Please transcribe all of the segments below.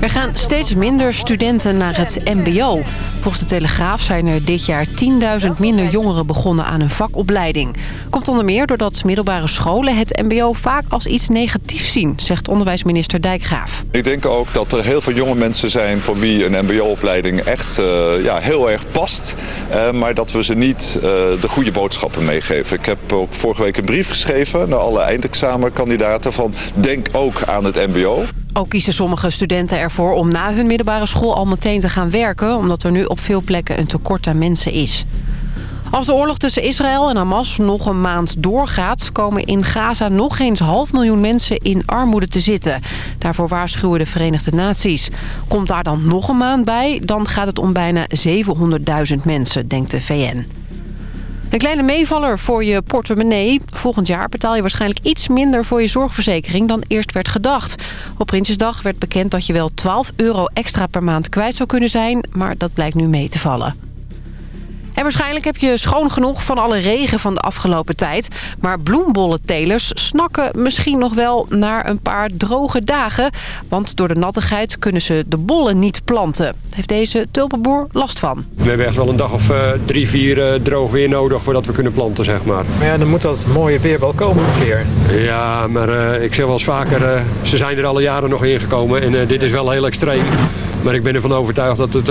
Er gaan steeds minder studenten naar het mbo. Volgens de Telegraaf zijn er dit jaar 10.000 minder jongeren begonnen aan een vakopleiding. Komt onder meer doordat middelbare scholen het mbo vaak als iets negatiefs zien, zegt onderwijsminister Dijkgraaf. Ik denk ook dat er heel veel jonge mensen zijn voor wie een mbo-opleiding echt uh, ja, heel erg past. Uh, maar dat we ze niet uh, de goede boodschappen meegeven. Ik heb ook vorige week een brief geschreven naar alle eindexamenkandidaten van denk ook aan het mbo. Ook kiezen sommige studenten ervoor om na hun middelbare school al meteen te gaan werken... omdat er nu op veel plekken een tekort aan mensen is. Als de oorlog tussen Israël en Hamas nog een maand doorgaat... komen in Gaza nog eens half miljoen mensen in armoede te zitten. Daarvoor waarschuwen de Verenigde Naties. Komt daar dan nog een maand bij, dan gaat het om bijna 700.000 mensen, denkt de VN. Een kleine meevaller voor je portemonnee. Volgend jaar betaal je waarschijnlijk iets minder voor je zorgverzekering dan eerst werd gedacht. Op Prinsjesdag werd bekend dat je wel 12 euro extra per maand kwijt zou kunnen zijn, maar dat blijkt nu mee te vallen. En waarschijnlijk heb je schoon genoeg van alle regen van de afgelopen tijd. Maar bloembollentelers snakken misschien nog wel naar een paar droge dagen. Want door de nattigheid kunnen ze de bollen niet planten. Heeft deze tulpenboer last van. We hebben echt wel een dag of uh, drie, vier uh, droog weer nodig voordat we kunnen planten, zeg maar. Maar ja, dan moet dat mooie weer wel komen een keer. Ja, maar uh, ik zeg wel eens vaker, ze zijn er alle jaren nog ingekomen. En dit is wel heel extreem. Maar ik ben ervan overtuigd dat het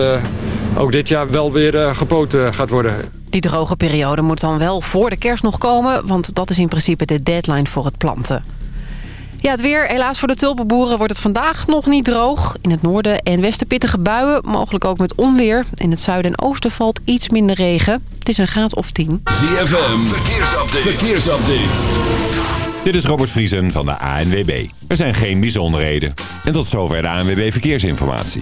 ook dit jaar wel weer uh, gepoten gaat worden. Die droge periode moet dan wel voor de kerst nog komen... want dat is in principe de deadline voor het planten. Ja, het weer. Helaas voor de tulpenboeren wordt het vandaag nog niet droog. In het noorden en westen pittige buien, mogelijk ook met onweer. In het zuiden en oosten valt iets minder regen. Het is een graad of 10. ZFM, verkeersupdate. verkeersupdate. Dit is Robert Vriesen van de ANWB. Er zijn geen bijzonderheden. En tot zover de ANWB Verkeersinformatie.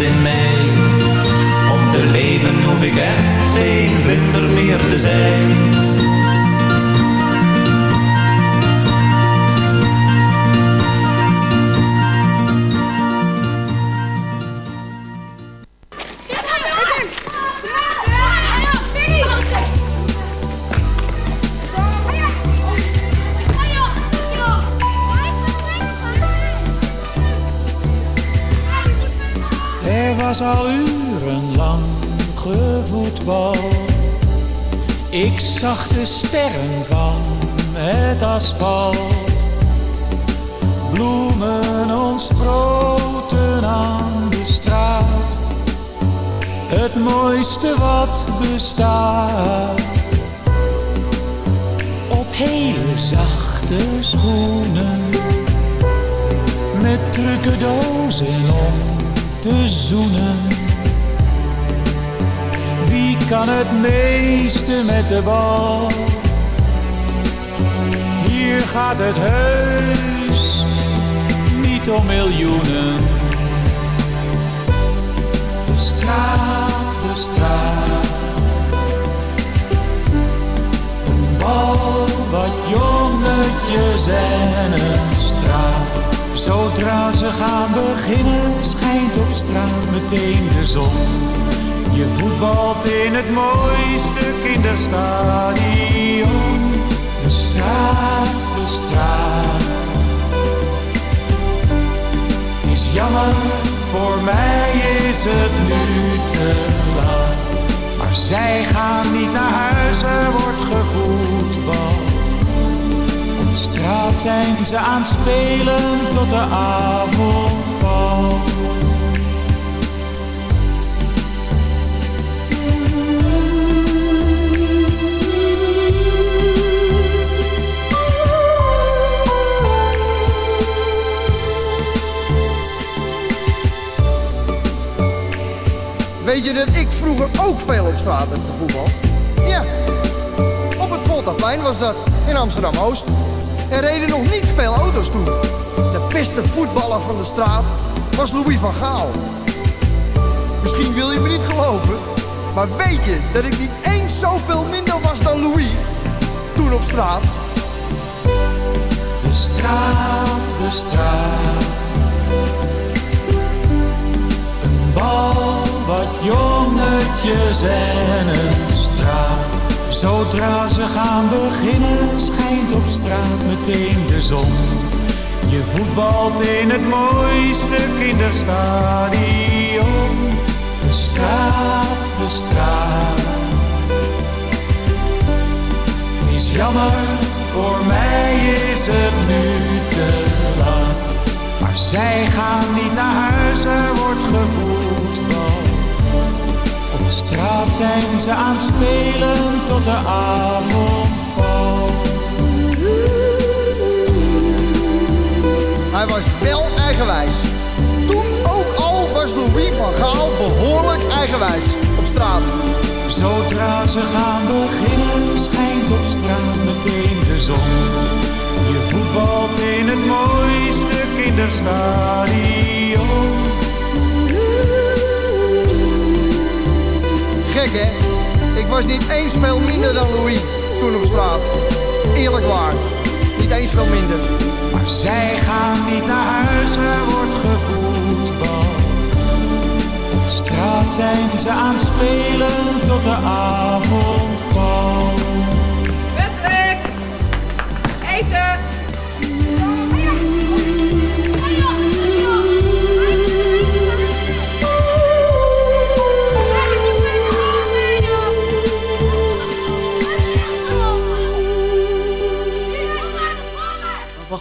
In mij. Om te leven hoef ik echt geen vlinder meer te zijn. Al urenlang gevoetbal. Ik zag de sterren van het asfalt. Bloemen ontsproten aan de straat. Het mooiste wat bestaat. Op hele zachte schoenen. Met trucendozen om te zoenen. Wie kan het meeste met de bal? Hier gaat het heus niet om miljoenen. De straat, de straat. Een bal wat jongetjes en een straat. Zodra ze gaan beginnen, schijnt op straat meteen de zon. Je voetbalt in het mooiste kinderstadion. De straat, de straat. Het is jammer, voor mij is het nu te laat. Maar zij gaan niet naar huis, er wordt gevoetbald straat zijn ze aan het spelen tot de avond valt. Weet je dat ik vroeger ook veel op straat heb gevoetbald? Ja, op het Voltaplein was dat, in Amsterdam-Oost. Er reden nog niet veel auto's toen. De beste voetballer van de straat was Louis van Gaal. Misschien wil je me niet geloven, maar weet je dat ik niet eens zoveel minder was dan Louis toen op straat? De straat, de straat. Een bal wat jongetjes en een. Zodra ze gaan beginnen, schijnt op straat meteen de zon. Je voetbalt in het mooiste kinderstadion. De straat, de straat. Is jammer, voor mij is het nu te laat. Maar zij gaan niet naar huis, er wordt gevoetbald straat zijn ze aan het spelen tot de avond valt. Hij was wel eigenwijs. Toen ook al was Louis van Gaal behoorlijk eigenwijs op straat. Zodra ze gaan beginnen, schijnt op straat meteen de zon. Je voetbalt in het mooiste kinderstadion. Gek hè? Ik was niet eens veel minder dan Louis toen op straat. Eerlijk waar, niet eens veel minder. Maar zij gaan niet naar huis, er wordt gevoetbald. Op straat zijn ze aan het spelen tot de avond valt. Patrick! Eten!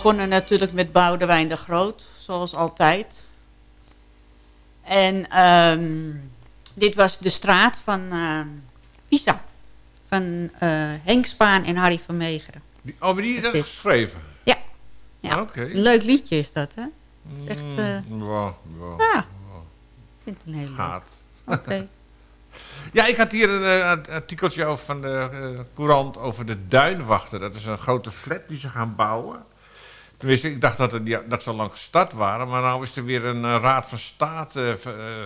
Begonnen natuurlijk met Boudewijn de Groot, zoals altijd. En um, dit was de straat van uh, Pisa. Van uh, Henk Spaan en Harry van Meegeren. Die, oh, maar die is dat geschreven? Ja. Ja, Oké. Een leuk liedje is dat, hè? Het is echt... eh, Mm, ja, ja. ja, ik vind het een hele Gaat. Oké. Ja, ik had hier een eh, artikeltje over van de eh, Courant over de Duinwachter. Dat is een grote flat die ze gaan bouwen. Tenminste, ik dacht dat, het, ja, dat ze al lang gestart waren. Maar nou is er weer een eh, raad van state eh,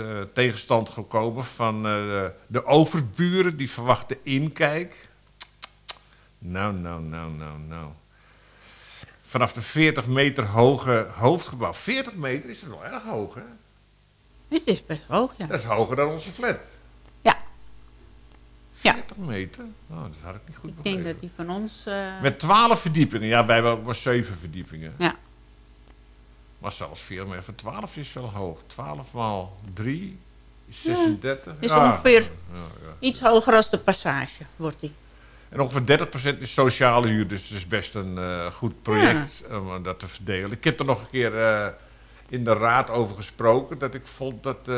eh, tegenstand gekomen van de, overburen. Die verwachten inkijk. Nou, nou, nou, nou, nou. Vanaf de 40 meter hoge hoofdgebouw. 40 meter is wel erg hoog, hè? Het is best hoog, ja. Dat is hoger dan onze flat. Ja. 40 meter? Oh, dat had ik niet goed Ik begrepen. denk dat die van ons... eh, Met 12 verdiepingen. Ja, wij hebben maar 7 verdiepingen. Ja. Maar zelfs 4 maar van 12 is wel hoog. 12 maal 3 is 36. is Ja. ongeveer Ja, ja. iets hoger als de passage, wordt die. En ongeveer 30% is sociale huur. Dus het is best een eh, goed project om dat te verdelen. Ik heb er nog een keer eh, in de raad over gesproken. Dat ik vond dat...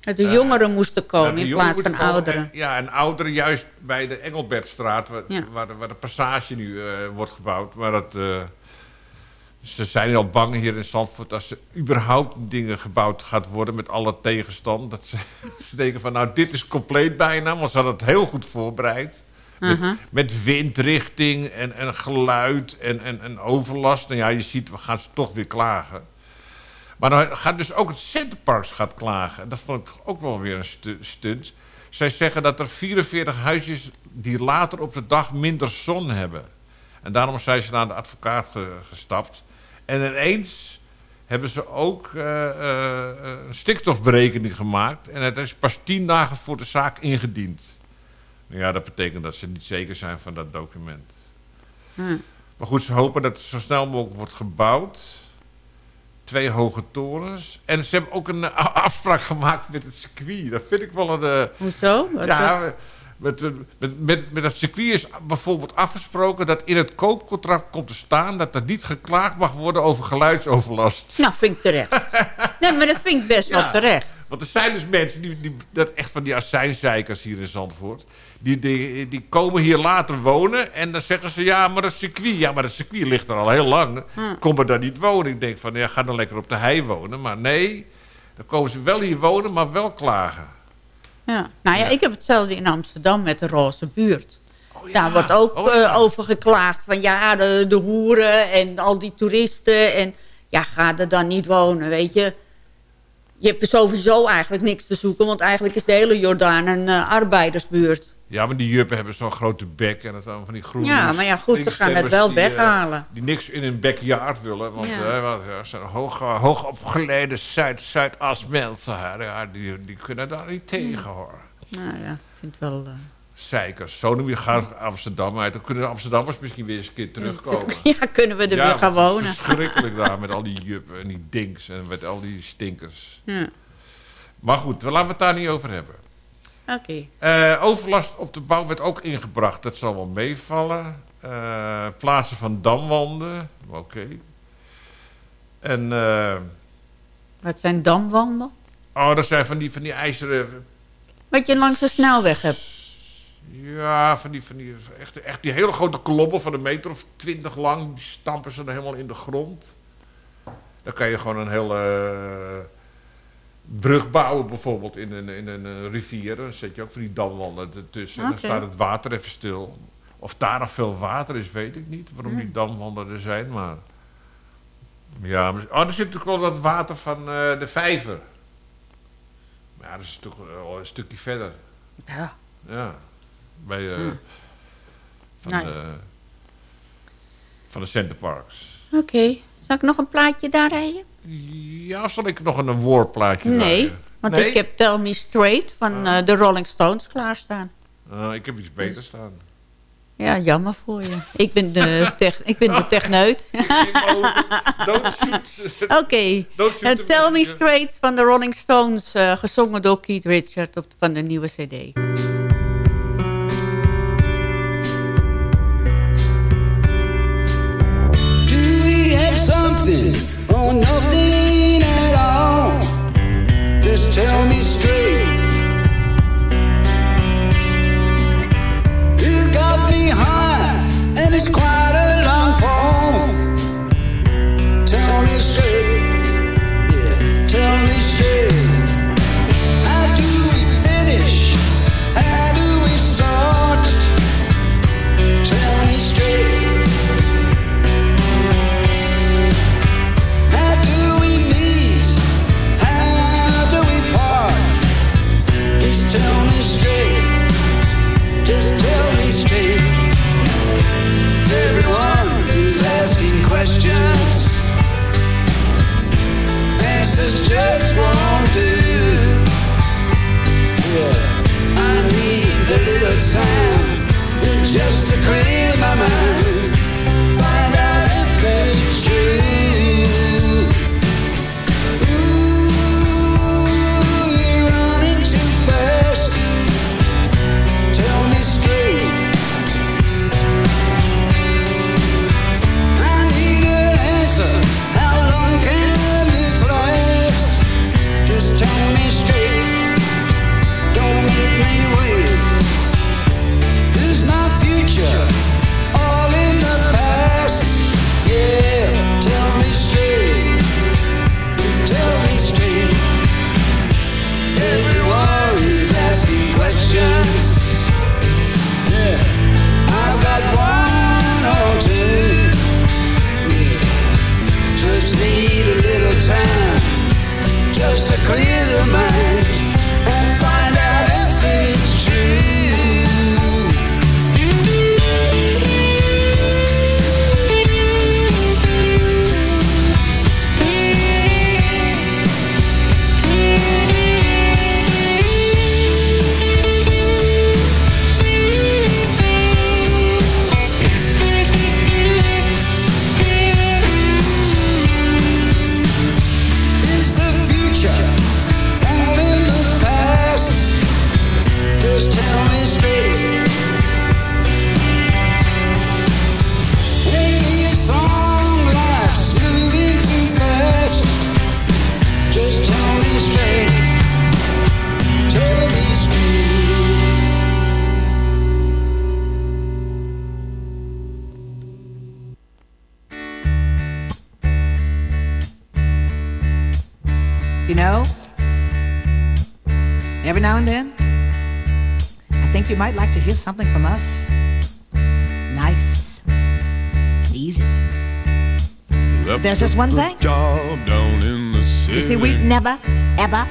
Dat de jongeren moesten komen in plaats van ouderen. En- ja, en ouderen juist bij de Engelbertstraat, waar, Ja. waar, de, waar de passage nu eh, wordt gebouwd. Maar dat, eh, ze zijn al bang hier in Zandvoort als er überhaupt dingen gebouwd gaat worden met alle tegenstand. Dat ze, ze denken van nou dit is compleet bijna, want ze hadden het heel goed voorbereid. Met, met windrichting en, en geluid en, en, en overlast. En ja, je ziet, we gaan ze toch weer klagen. Maar dan gaat dus ook het Centerparks gaat klagen. Dat vond ik ook wel weer een stu- stunt. Zij zeggen dat er 44 huisjes die later op de dag minder zon hebben. En daarom zijn ze naar de advocaat ge- gestapt. En ineens hebben ze ook eh, eh, een stikstofberekening gemaakt. En het is pas tien dagen voor de zaak ingediend. Nou ja, dat betekent dat ze niet zeker zijn van dat document. Hm. Maar goed, ze hopen dat het zo snel mogelijk wordt gebouwd. Twee hoge torens. En ze hebben ook een eh, afspraak gemaakt met het circuit. Dat vind ik wel een... eh, Hoezo? Wat- ja, met, met, met, met het circuit is bijvoorbeeld afgesproken... dat in het koopcontract komt te staan... dat er niet geklaagd mag worden over geluidsoverlast. Nou, vind ik terecht. nee, maar dat vind ik best Ja. wel terecht. Want er zijn dus mensen, die, die, dat echt van die azijnzeikers hier in Zandvoort... Die, die, die komen hier later wonen en dan zeggen ze... ja, maar dat circuit, ja, maar dat circuit ligt er al heel lang. Hm. Kom maar daar niet wonen. Ik denk van, ja, ga dan lekker op de hei wonen. Maar nee, dan komen ze wel hier wonen, maar wel klagen. Ja. Nou ja, ik heb hetzelfde in Amsterdam met de roze buurt. Oh Daar wordt ook Oh, eh, over geklaagd van ja, de, de hoeren en al die toeristen. En ja, ga er dan niet wonen, weet je. Je hebt er sowieso eigenlijk niks te zoeken, want eigenlijk is de hele Jordaan een eh, arbeidersbuurt. Ja, maar die juppen hebben zo'n grote bek en dat zijn van die groene... Ja, maar ja, goed, ze gaan het wel die, eh, weghalen. die niks in hun backyard willen. Want Ja. eh, zijn hoog, hoogopgeleide Zuid, Zuidas mensen. Die, die kunnen daar niet tegen hoor. Nou ja, ik vind het wel... Zeikers. Zo noem je gaat Amsterdam uit. Dan kunnen de Amsterdammers misschien weer eens een keer terugkomen. ja, kunnen we er Ja, weer gaan wonen. is verschrikkelijk daar met al die juppen en die dinks en met al die stinkers. Ja. Maar goed, laten we het daar niet over hebben. Oké. Eh, overlast op de bouw werd ook ingebracht. Dat zal wel meevallen. Eh, plaatsen van damwanden. Oké. En... eh, Wat zijn damwanden? oh, dat zijn van die, van die ijzeren... Wat je langs de snelweg hebt. Ja, van die, van die, echt, echt die hele grote kolommen van een meter of twintig lang. Die stampen ze er helemaal in de grond. Dan kan je gewoon een hele eh, brug bouwen bijvoorbeeld in een, in een rivier. Dan zet je ook van die damwanden ertussen. Oké. Dan staat het water even stil. Of daar nog veel water is, weet ik niet. Waarom die damwanden er zijn, maar... Ja, maar- oh, er zit natuurlijk wel dat water van eh, de vijver. Maar ja, dat is toch wel een stukje verder. Ja. Ja, bij eh, Hmm. van, Nou. de, van de Center Parks. Oké. Zal ik nog een plaatje daar rijden? Ja, of zal ik nog een warplaatje Nee, want Nee? ik heb Tell Me Straight van eh, de Rolling Stones klaarstaan. Ah, ik heb iets beter staan. Ja, jammer voor je. Ik ben de, tech, ik ben de techneut. Oké. Tell Me. Straight van de Rolling Stones, eh, gezongen door Keith Richards op, van de nieuwe cd. something from us nice easy. There's just one thing. Job down in the city. You see, we never, ever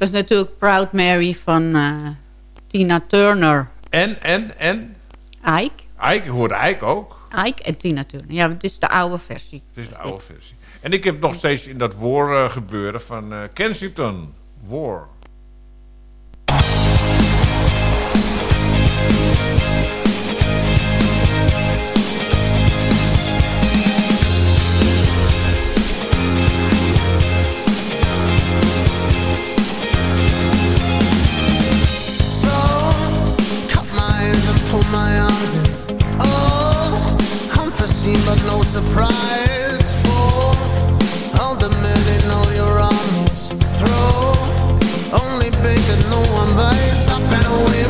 was natuurlijk Proud Mary van eh, Tina Turner. En, en, en? Ike. Ike, hoort Ike ook. Ike en Tina Turner. Ja, het is de oude versie. Het is de oude versie. En ik heb nog steeds in dat war gebeuren van eh, Kensington. War. Away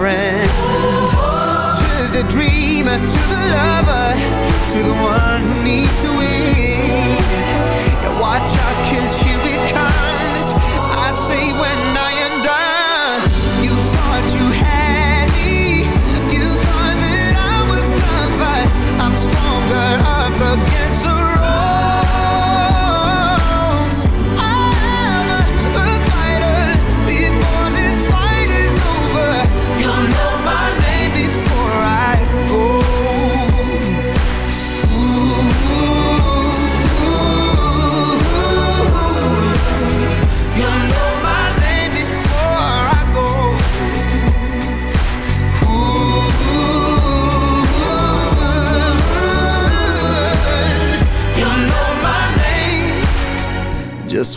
Friend. To the dreamer, to the lover, to the one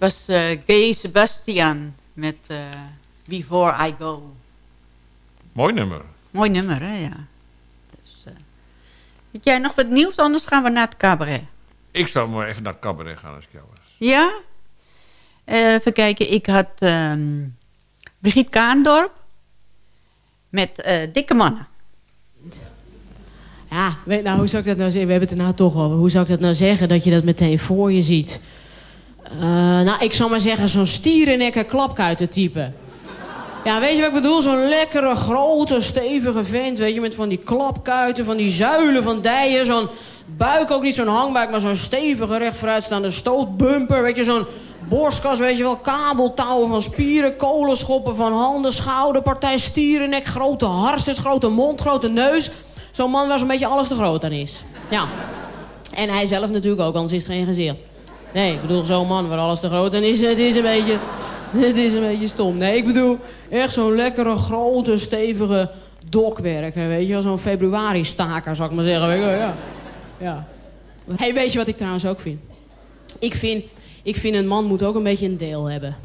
Was eh Gay Sebastian met eh, Before I Go. Mooi nummer. Mooi nummer, hè? Ja. Dus, eh, weet jij nog wat nieuws? Anders gaan we naar het cabaret. Ik zou maar even naar het cabaret gaan als ik jou was. Ja? Eh, even kijken. Ik had ehm Brigitte Kaandorp met eh, Dikke Mannen. Ja, nou, hoe zou ik dat nou zeggen? We hebben het er nou toch over. Hoe zou ik dat nou zeggen dat je dat meteen voor je ziet? Eh, nou, ik zal maar zeggen, zo'n stierennekker klapkuitentype. Ja, weet je wat ik bedoel? Zo'n lekkere, grote, stevige vent, weet je, met van die klapkuiten, van die zuilen van dijen, zo'n buik ook niet zo'n hangbuik, maar zo'n stevige, recht vooruitstaande stootbumper, weet je, zo'n borstkas, weet je wel, kabeltouwen van spieren, kolenschoppen van handen, schouderpartij, stierennek, grote harses, grote mond, grote neus. Zo'n man waar zo'n beetje alles te groot aan is. Ja. En hij zelf natuurlijk ook, anders is het geen gezicht. Nee, ik bedoel, zo'n man waar alles te groot aan is, het is een beetje... Het is een beetje stom. Nee, ik bedoel, echt zo'n lekkere, grote, stevige dokwerker, weet je wel. Zo'n februari-staker, zou ik maar zeggen. Weet je ja. ja. hey, weet je wat ik trouwens ook vind? Ik vind, ik vind een man moet ook een beetje een deel hebben.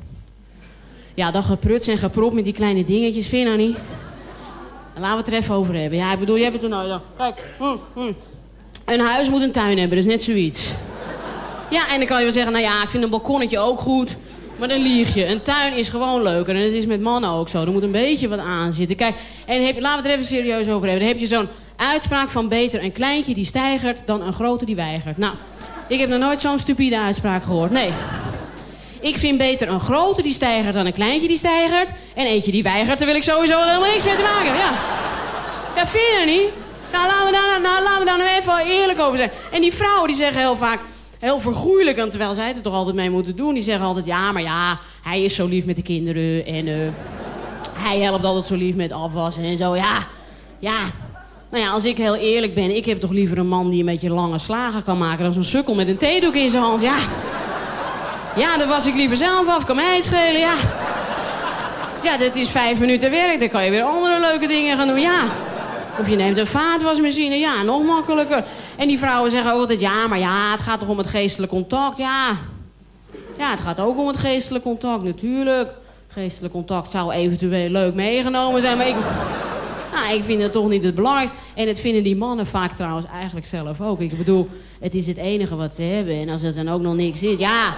Ja, dat gepruts en geprop met die kleine dingetjes, vind je nou niet? En laten we het er even over hebben. Ja, ik bedoel, hebt het er nou... Ja. Kijk, hm, hm. een huis moet een tuin hebben, dat is net zoiets. Ja, en dan kan je wel zeggen, nou ja, ik vind een balkonnetje ook goed. Maar dan lieg je. Een tuin is gewoon leuker. En het is met mannen ook zo. Er moet een beetje wat aan zitten. Kijk, en heb, laten we het er even serieus over hebben. Dan heb je zo'n uitspraak van beter een kleintje die stijgert... dan een grote die weigert. Nou, ik heb nog nooit zo'n stupide uitspraak gehoord. Nee. Ik vind beter een grote die stijgert dan een kleintje die stijgert. En eentje die weigert, daar wil ik sowieso helemaal niks mee te maken. Ja, ja vind je dat niet? Nou, laten we daar nou, nou even eerlijk over zijn. En die vrouwen die zeggen heel vaak heel vergoeilijk... en terwijl zij het er toch altijd mee moeten doen... die zeggen altijd, ja, maar ja, hij is zo lief met de kinderen... en eh, hij helpt altijd zo lief met afwassen en zo. Ja, ja. Nou ja, als ik heel eerlijk ben... ik heb toch liever een man die een beetje lange slagen kan maken... dan zo'n sukkel met een theedoek in zijn hand. Ja, ja, dan was ik liever zelf af. Kan mij schelen, ja. Ja, dit is vijf minuten werk. Dan kan je weer andere leuke dingen gaan doen, ja. Of je neemt een vaatwasmachine, ja, nog makkelijker. En die vrouwen zeggen ook altijd, ja, maar ja, het gaat toch om het geestelijk contact, ja. Ja, het gaat ook om het geestelijk contact, natuurlijk. Geestelijk contact zou eventueel leuk meegenomen zijn, maar ik... Nou, ik vind het toch niet het belangrijkste. En het vinden die mannen vaak trouwens eigenlijk zelf ook. Ik bedoel, het is het enige wat ze hebben. En als het dan ook nog niks is, ja...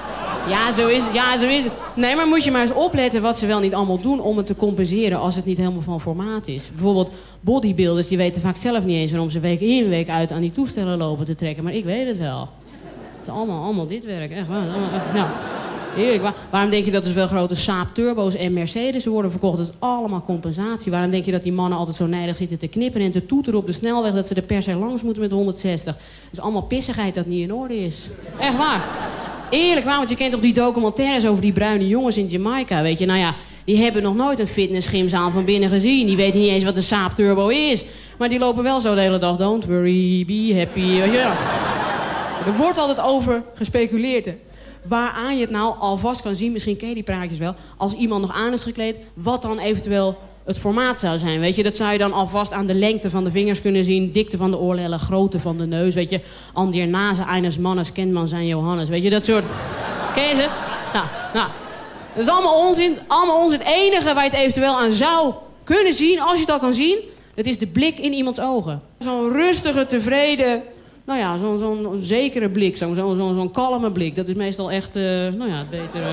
Ja, zo is het. Ja, zo is het. Nee, maar moet je maar eens opletten wat ze wel niet allemaal doen... om het te compenseren als het niet helemaal van formaat is. Bijvoorbeeld bodybuilders, die weten vaak zelf niet eens... waarom ze week in, week uit aan die toestellen lopen te trekken. Maar ik weet het wel. Het is allemaal, allemaal dit werk, echt waar. Ja. Heerlijk. Waar- waarom denk je dat er zoveel grote Saab Turbo's en Mercedes worden verkocht? Dat is allemaal compensatie. Waarom denk je dat die mannen altijd zo nijdig zitten te knippen en te toeteren op de snelweg... dat ze er per se langs moeten met 160? Dat is allemaal pissigheid dat niet in orde is. Echt waar. Eerlijk waar, want je kent toch die documentaires over die bruine jongens in Jamaica, weet je? Nou ja, die hebben nog nooit een fitnessgymzaal van binnen gezien. Die weten niet eens wat een Saab Turbo is. Maar die lopen wel zo de hele dag. Don't worry, be happy. Weet je wel. Er wordt altijd over gespeculeerd. hè. Waaraan je het nou alvast kan zien, misschien ken je die praatjes wel... als iemand nog aan is gekleed, wat dan eventueel het formaat zou zijn. Weet je, dat zou je dan alvast aan de lengte van de vingers kunnen zien... dikte van de oorlellen, grootte van de neus, weet je... Nase, eines mannes, kent man zijn Johannes. Weet je, dat soort... Ken je ze? Nou, nou. Dat is allemaal onzin. Allemaal onzin. Het enige waar je het eventueel aan zou kunnen zien, als je het al kan zien... dat is de blik in iemands ogen. Zo'n rustige, tevreden... Nou ja, zo'n zo'n zekere blik, zo'n zo'n zo'n kalme blik. Dat is meestal echt, eh, nou ja, het betere,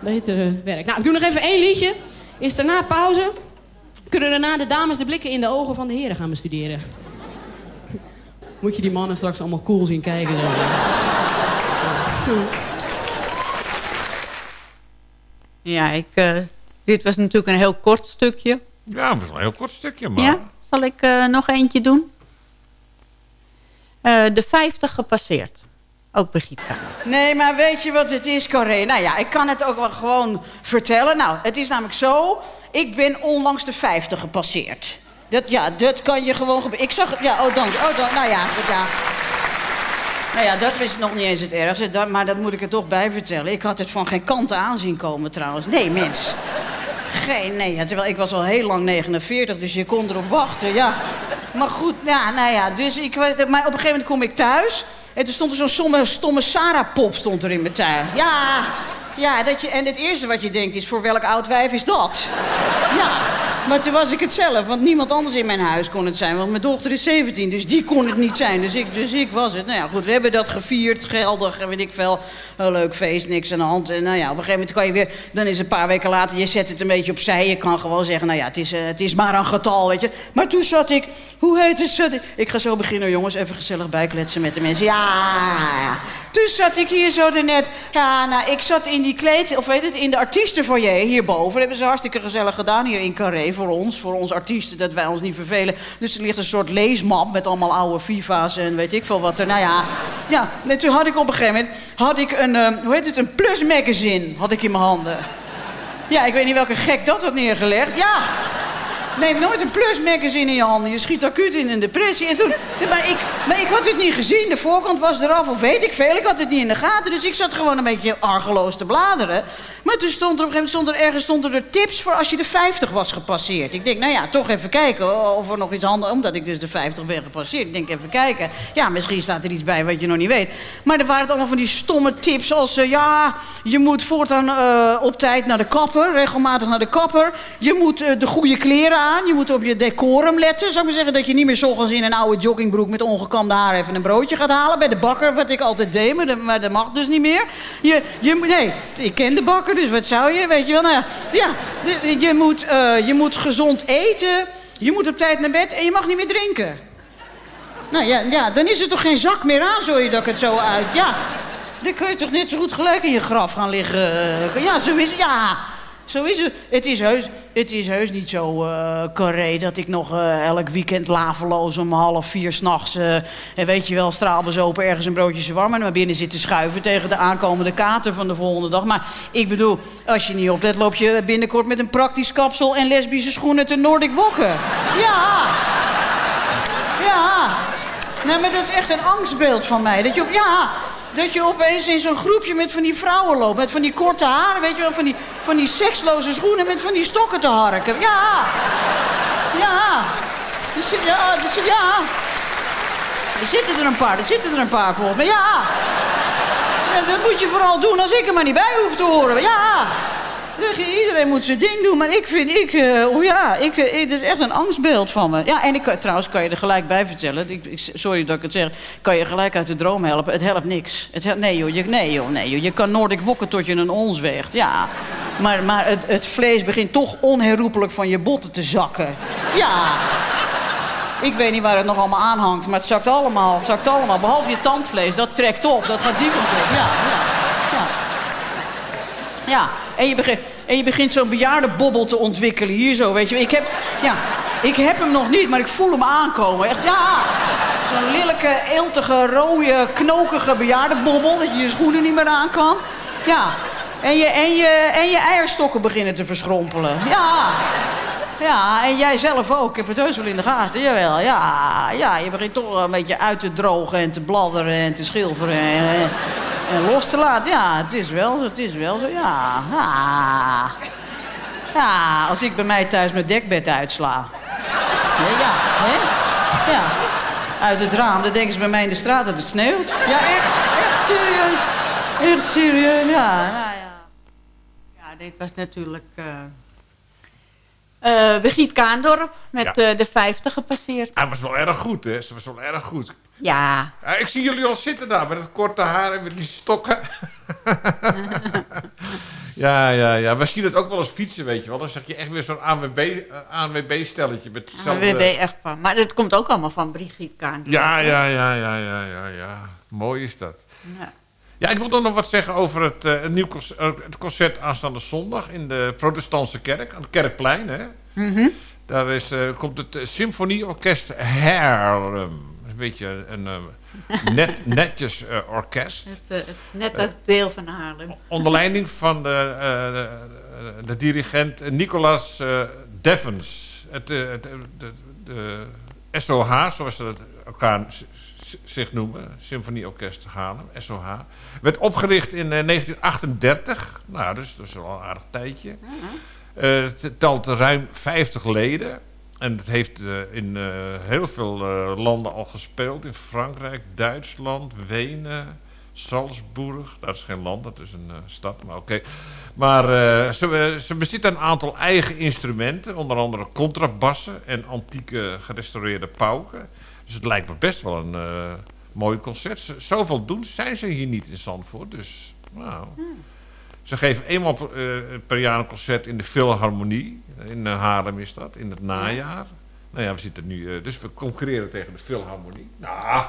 betere werk. Nou, ik doe nog even één liedje. Is daarna pauze. Kunnen daarna de dames de blikken in de ogen van de heren gaan bestuderen. Moet je die mannen straks allemaal cool zien kijken. Zo. Ja, ik, eh, dit was natuurlijk een heel kort stukje. Ja, dat was een heel kort stukje, maar... Ja, zal ik eh, nog eentje doen? Eh, de 50 gepasseerd. Ook. Nee, maar weet je wat het is, Coré? Nou ja, ik kan het ook wel gewoon vertellen. Nou, het is namelijk zo... Ik ben onlangs de 50 gepasseerd. Dat, ja, dat kan je gewoon gebeuren. Ik zag het... Ja, oh, dank. Oh, dank. Nou ja, dat, ja. Nou ja, dat is nog niet eens het ergste. Maar dat moet ik er toch bij vertellen. Ik had het van geen kant aanzien komen trouwens. Nee, mens. Geen, nee. Terwijl ik was al heel lang 49, dus je kon erop wachten, ja. Maar goed, ja, nou ja, dus ik... Maar op een gegeven moment kom ik thuis... En toen stond er zo'n stomme, stomme Sarah-pop stond er in mijn tuin. Ja, ja dat je, en het eerste wat je denkt is, voor welk oud wijf is dat? Ja, maar toen was ik het zelf, want niemand anders in mijn huis kon het zijn. Want mijn dochter is 17, dus die kon het niet zijn. Dus ik, dus ik was het. Nou ja, goed, we hebben dat gevierd, geldig, en weet ik veel. Een leuk feest, niks aan de hand. En nou ja, op een gegeven moment kan je weer... Dan is het een paar weken later, je zet het een beetje opzij. Je kan gewoon zeggen, nou ja, het is, eh, het is maar een getal, weet je. Maar toen zat ik, hoe heet het? Zat ik, ik ga zo beginnen, jongens, even gezellig bijkletsen met de mensen. Ja. Toen zat ik hier zo net. Ja, nou, ik zat in die kleed, of weet het, in de artiestenfoyer hierboven. Dat hebben ze hartstikke gezellig gedaan hier in Carré voor ons. Voor ons artiesten, dat wij ons niet vervelen. Dus er ligt een soort leesmap met allemaal oude Viva's en weet ik veel wat er. Nou ja, ja. En toen had ik op een gegeven moment, had ik een, eh, hoe heet het, een Plus magazine had ik in mijn handen. Ja, ik weet niet welke gek dat had neergelegd. Ja. Neem nooit een plus magazine in je handen. Je schiet acuut in een depressie. En toen, maar, ik, maar ik had het niet gezien. De voorkant was eraf of weet ik veel. Ik had het niet in de gaten. Dus ik zat gewoon een beetje argeloos te bladeren. Maar toen stond er op een gegeven moment er ergens stond er tips voor als je de 50 was gepasseerd. Ik denk, nou ja, toch even kijken of er nog iets anders... Omdat ik dus de 50 ben gepasseerd. Ik denk, even kijken. Ja, misschien staat er iets bij wat je nog niet weet. Maar er waren het allemaal van die stomme tips als... eh, ja, je moet voortaan eh, op tijd naar de kapper. Regelmatig naar de kapper. Je moet eh, de goede kleren Je moet op je decorum letten. Zou ik maar zeggen dat je niet meer ochtends in een oude joggingbroek... met ongekamde haar even een broodje gaat halen. Bij de bakker, wat ik altijd deed. Maar dat, mag dus niet meer. Je, je, nee, ik ken de bakker, dus wat zou je? Weet je wel, nou ja. je, moet, eh, je moet gezond eten. Je moet op tijd naar bed en je mag niet meer drinken. Nou ja, ja, dan is er toch geen zak meer aan, sorry dat ik het zo uit... Ja, dan kun je toch net zo goed gelijk in je graf gaan liggen. Ja, zo is het. Ja, zo is het. Het is heus, het is heus niet zo eh carré dat ik nog eh, elk weekend laveloos om half vier s'nachts... eh en weet je wel, straalbezopen ergens een broodje zwarmen naar binnen zit te schuiven... tegen de aankomende kater van de volgende dag. Maar ik bedoel, als je niet oplet, loop je binnenkort met een praktisch kapsel... en lesbische schoenen te Noordic wokken. Ja, ja. Nee, maar dat is echt een angstbeeld van mij. Dat je, op, ja, dat je opeens in zo'n groepje met van die vrouwen loopt. Met van die korte haren, weet je wel. Van die, van die seksloze schoenen met van die stokken te harken. Ja. Ja. Dus, ja, dus, ja. Er zitten er een paar, er zitten er een paar volgens mij. Ja. ja. Dat moet je vooral doen als ik er maar niet bij hoef te horen. Ja. Iedereen moet zijn ding doen, maar ik vind, ik, eh, oh ja, ik, eh, het is echt een angstbeeld van me. Ja, en ik, kan- trouwens kan je er gelijk bij vertellen, ik, sorry dat ik het zeg, kan je gelijk uit de droom helpen. Het helpt niks. Het nee joh, je, nee joh, nee joh, je kan Noordic wokken tot je een ons weegt, ja. Maar, maar het, het vlees begint toch onherroepelijk van je botten te zakken. Ja. Ik weet niet waar het nog allemaal aan hangt, maar het zakt allemaal, het zakt allemaal. Behalve je tandvlees, dat trekt op, dat gaat die kant op. Ja, ja. Ja, en je begint, en je begint zo'n bejaardenbobbel te ontwikkelen hier zo, weet je. Ik heb, ja, ik heb hem nog niet, maar ik voel hem aankomen. Echt, ja. Zo'n lelijke, eeltige, rode, knokige bejaardenbobbel... dat je je schoenen niet meer aan kan. Ja. En je, en je, en je eierstokken beginnen te verschrompelen. Ja. Ja, en jij zelf ook. Ik heb het heus wel in de gaten. Jawel, ja. Ja, je begint toch een beetje uit te drogen en te bladderen en te schilferen. En, en, en los te laten. Ja, het is wel zo. Het is wel zo. Ja. Ja. Ja, als ik bij mij thuis mijn dekbed uitsla. Ja, ja, hè? Ja. Uit het raam, dan denken ze bij mij in de straat dat het sneeuwt. Ja, echt, echt serieus. Echt serieus, ja. Nou, ja. Ja, dit was natuurlijk... eh eh, Brigitte Kaandorp met Ja. eh, de 50 gepasseerd. Hij was wel erg goed, hè? Ze was wel erg goed. Ja. Ja, ik zie jullie al zitten daar met het korte haar en met die stokken. ja, ja, ja. We zien het ook wel eens fietsen, weet je wel. Dan zeg je echt weer zo'n ANWB, eh, ANWB-stelletje hetzelfde... ben je echt van. Maar dat komt ook allemaal van Brigitte Kaandorp. Ja, ja, ja, ja, ja, ja, ja. Mooi is dat. Ja. Ja, ik wil dan nog wat zeggen over het, eh, het, nieuw concert, eh, het concert aanstaande zondag in de protestantse kerk, aan het Kerkplein. Hè? Mhm. Daar is, eh, komt het eh, Symfonieorkest Haarlem. Een beetje een eh, net, netjes eh, orkest. Het, eh, het, net dat deel van Haarlem. Onder leiding van de, de, de dirigent Nicolas Devens. Het, het, de, de SOH, zoals ze het elkaar zich noemen, Symfonieorkest Haarlem, SOH, werd opgericht in eh, 1938. Nou, dus dat is al een aardig tijdje. Eh, het telt ruim 50 leden. En het heeft eh, in eh, heel veel eh, landen al gespeeld. In Frankrijk, Duitsland, Wenen, Salzburg. Dat is geen land, dat is een stad, maar oké. Maar ze, ze bezit een aantal eigen instrumenten. Onder andere contrabassen en antieke gerestaureerde pauken. Dus het lijkt me best wel een mooi concert. Zoveel doen zijn ze hier niet in Zandvoort. Dus nou... Ze geven eenmaal per, per jaar een concert in de Philharmonie. In eh, Haarlem is dat, in het najaar. Nou ja, we zitten nu... eh, dus we concurreren tegen de Philharmonie. Nou,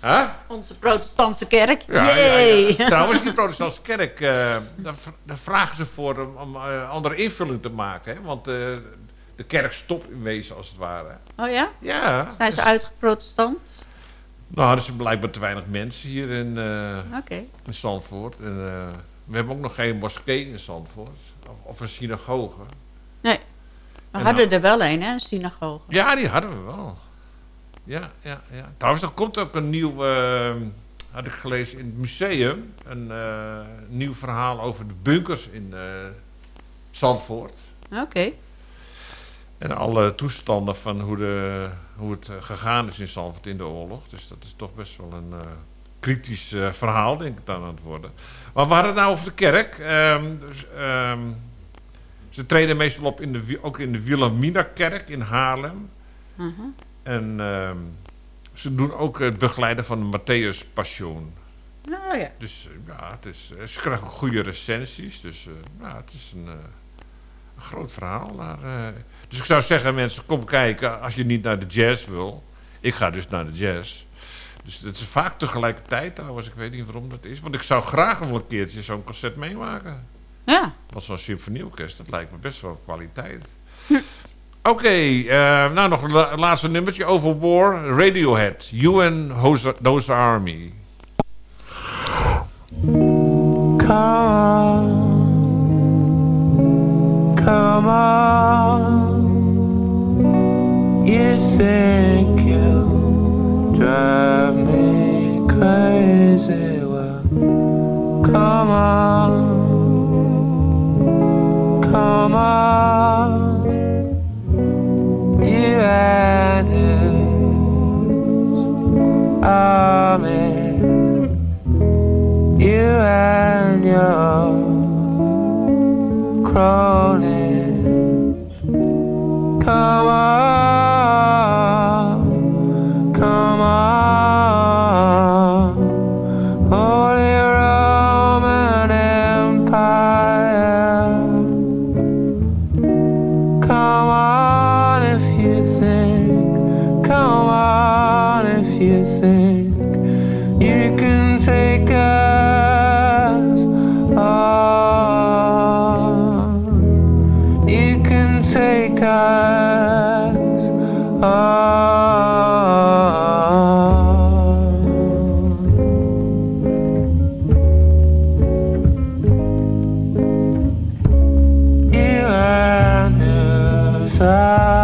hè? Onze protestantse kerk. Ja, ja, Yay. ja. Trouwens, die protestantse kerk, eh, daar, vragen ze voor om, om andere invulling te maken. Hè? Want de kerk stopt in wezen, als het ware. Oh ja? Ja. Zijn ze dus- uitgeprotestant? Nou, er zijn blijkbaar te weinig mensen hier in, Oké. in Zandvoort. En, we hebben ook nog geen moskee in Zandvoort. Of, of een synagoge. Nee. We En hadden er wel een, hè? Een synagoge. Ja, die hadden we wel. Ja, ja, ja. Trouwens, er komt ook een nieuw, eh, had ik gelezen in het museum, een eh, nieuw verhaal over de bunkers in eh, Zandvoort. Oké. En alle toestanden van hoe, de, hoe het eh, gegaan is in Zandvoort in de oorlog. Dus dat is toch best wel een kritisch verhaal, denk ik dan aan het worden. Maar we hadden het nou over de kerk. Ehm, dus, ehm, ze treden meestal op in de, ook in de Wilhelmina-kerk in Haarlem. Mhm. En ehm, ze doen ook het begeleiden van de Matthäus Passion. Nou ja. Dus eh, ja, het is, eh, ze krijgen goede recensies. Dus eh, ja, het is een, een groot verhaal. Dus ik zou zeggen, mensen, kom kijken als je niet naar de jazz wil. Ik ga dus naar de jazz. Dus het is vaak tegelijkertijd trouwens. Ik weet niet waarom dat is. Want ik zou graag nog wel een keertje zo'n concert meemaken. Ja. Want zo'n symfonieorkest, dat lijkt me best wel kwaliteit. Oké, eh, nou nog een la- laatste nummertje over War. Radiohead, UN Those, Those Army. Come on, you think you drive me crazy. Well, come on, come on, you and his army, you and your cronies. side.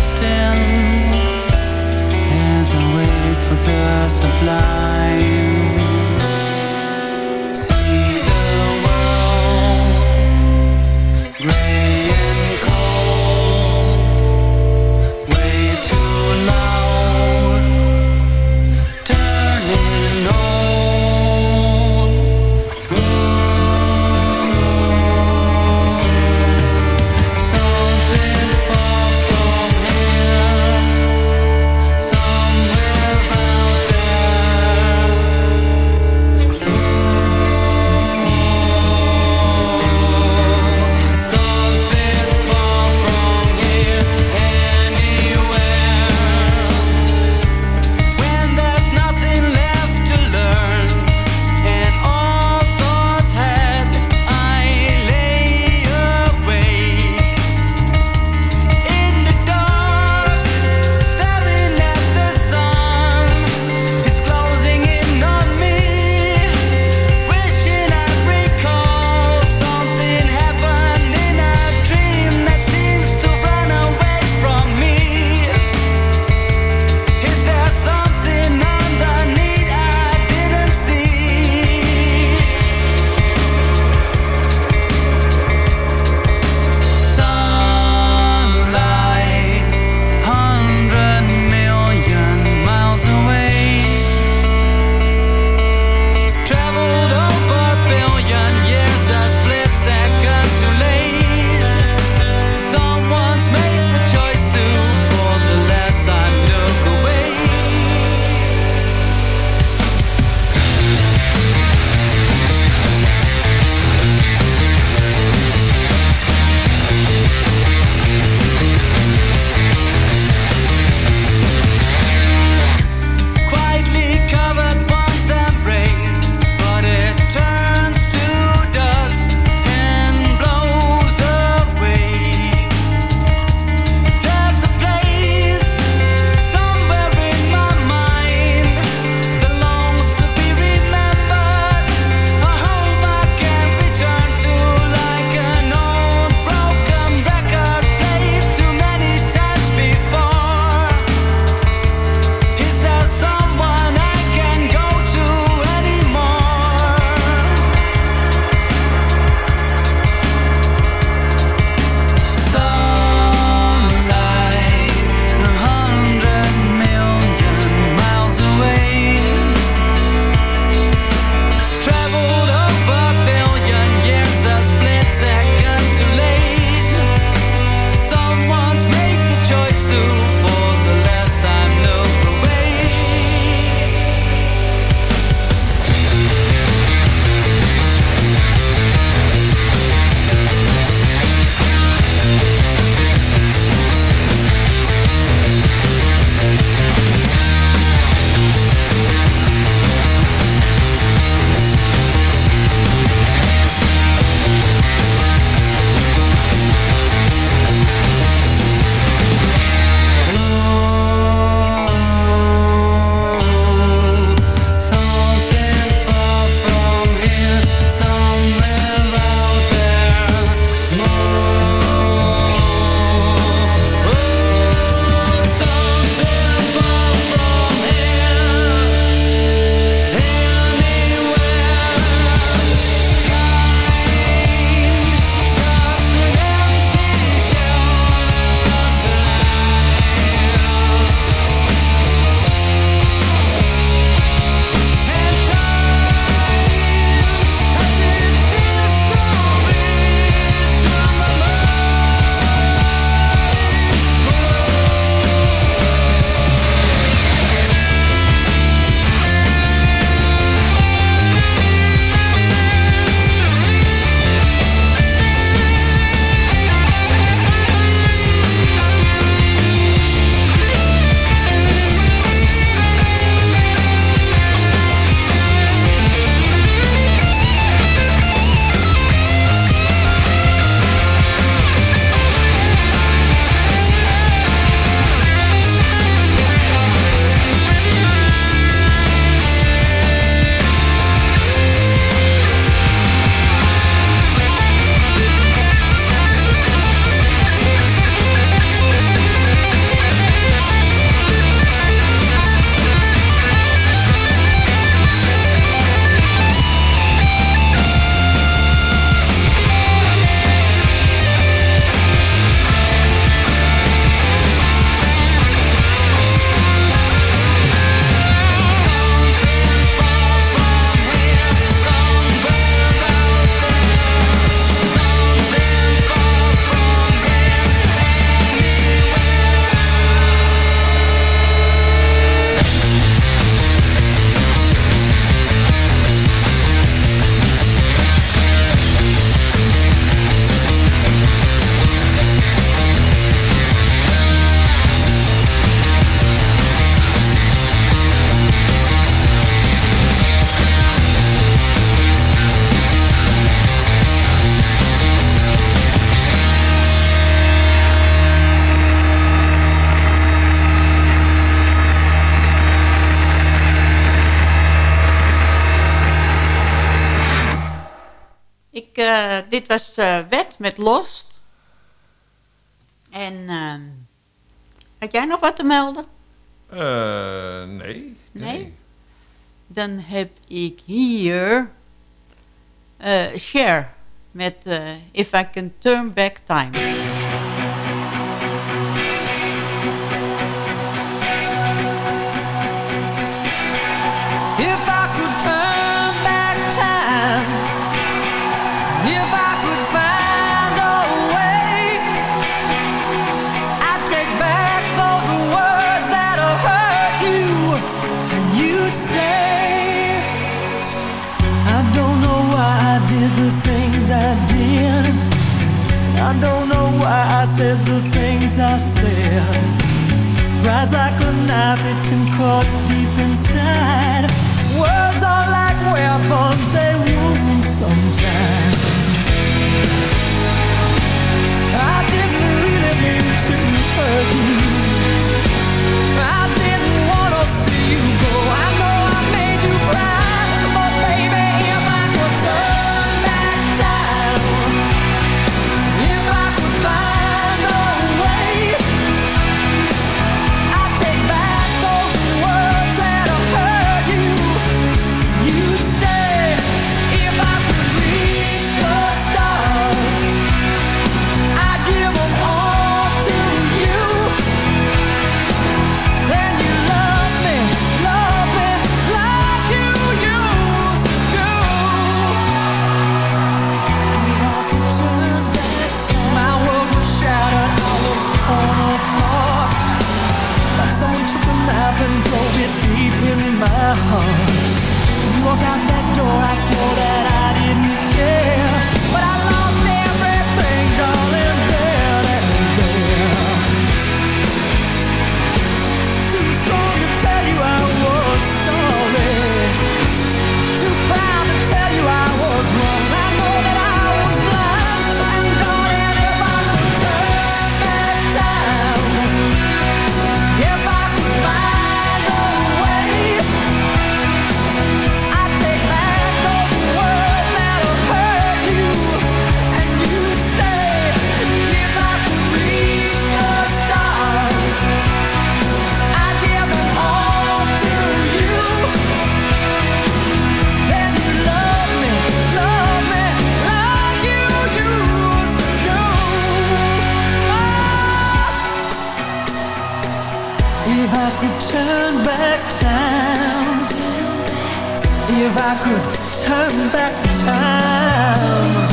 Keep shifting as I wait for the sublime. dit was eh, Wet met Lost. En ehm, had jij nog wat te melden? Eh, nee. Nee? nee? Dan heb ik hier eh, Share met If I Can Turn Back Time. I don't know why I said the things I said. Pride's like a knife, it can cut deep inside. Words are like weapons, they wound. If I could turn back time.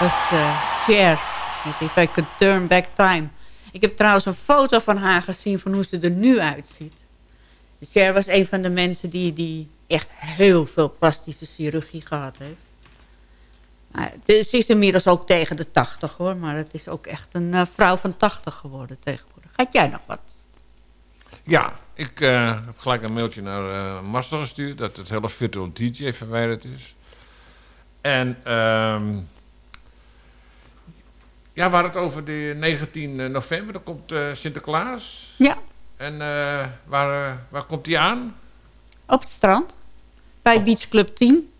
dat was eh, Cher met If I Could Turn Back Time. Ik heb trouwens een foto van haar gezien van hoe ze er nu uitziet. Cher was een van de mensen die, die echt heel veel plastische chirurgie gehad heeft. Maar ze is inmiddels ook tegen de 80 hoor. Maar het is ook echt een eh, vrouw van 80 geworden tegenwoordig. Gaat jij nog wat? Ja, ik eh, heb gelijk een mailtje naar uh, Master gestuurd... dat het hele virtual DJ verwijderd is. En... Ehm, ja, waar het over de 19 eh, november. Dan komt eh, Sinterklaas. Ja. En eh, waar, waar komt hij aan? Op het strand. Bij. Oh. Beach Club 10.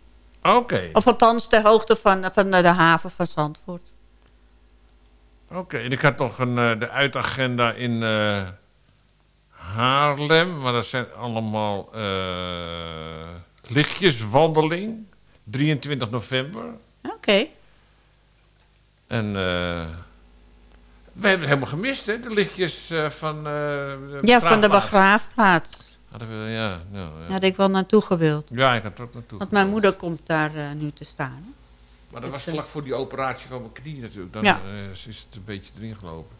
Oké. Of althans de hoogte van, van de haven van Zandvoort. Oké, en ik had toch een, de uitagenda in Haarlem. Maar dat zijn allemaal lichtjeswandeling. 23 november. Oké. En eh, we hebben het helemaal gemist, hè? De lichtjes eh, van eh, de Ja, van de begraafplaats. Hadden we, ja, nou, Daar ja. had ik wel naartoe gewild. ja, ik had er ook naartoe. Want mijn moeder komt daar nu te staan. Maar dat was vlak voor die operatie van mijn knie natuurlijk. Dan Ja. is het een beetje erin gelopen.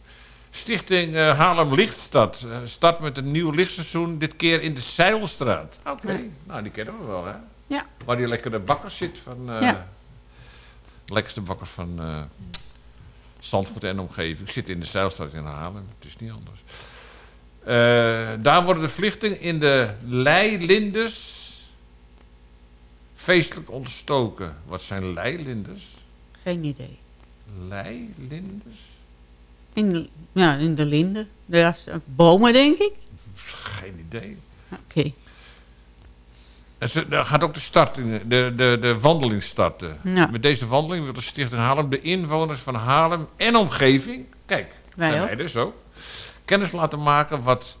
Stichting eh, Haarlem Lichtstad start met een nieuw lichtseizoen. Dit keer in de Zeilstraat. Oké, Ja. nou die kennen we wel hè. Ja. Waar die lekkere bakker zit van... eh Ja. Lekkerste bakker van Zandvoort en omgeving. Zit in de Zeilstraat in Haarlem. Het is niet anders. Eh, daar worden de vlichtingen in de leilinders feestelijk ontstoken. Wat zijn leilinders? Geen idee. Leilinders? In, ja, in de linden. Ja, s- bomen, denk ik. Geen idee. Oké. En ze, daar gaat ook de, start in, de, de, de wandeling starten. Ja. Met deze wandeling wil de Stichting Haarlem de inwoners van Haarlem en omgeving, kijk, Wij zijn ook. wij dus ook, kennis laten maken wat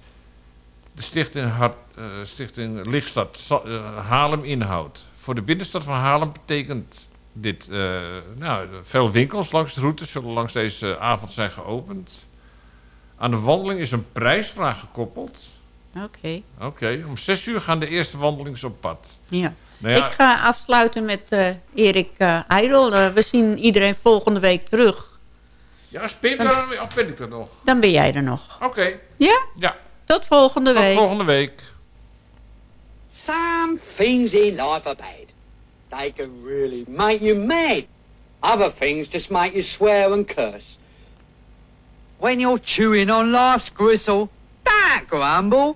de Stichting, Hart, eh, Stichting Lichtstad eh, Haarlem inhoudt. Voor de binnenstad van Haarlem betekent dit, eh, nou, veel winkels langs de route zullen langs deze avond zijn geopend. Aan de wandeling is een prijsvraag gekoppeld. Oké. Oké, om zes uur gaan de eerste wandelings op pad. Ja. Nou ja, Ik ga afsluiten met eh, Erik eh Eidel. Eh, we zien iedereen volgende week terug. Ja, is Pim of ben ik er nog? Dan ben jij er nog. Oké. Ja? Ja. Tot volgende Tot week. volgende week. Some things in life are bad. They can really make you mad. Other things just make you swear and curse. When you're chewing on life's gristle, don't grumble.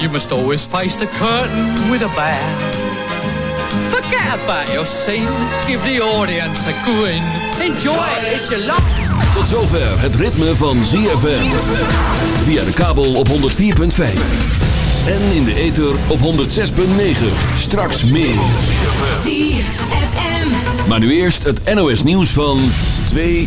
You must always face the curtain with a bow. Forget about your sin, give the audience a grin. Enjoy it, it's your life. Tot zover het ritme van ZFM. Via de kabel op 104.5. En in de ether op 106.9. Straks meer. ZFM. Maar nu eerst het NOS nieuws van 2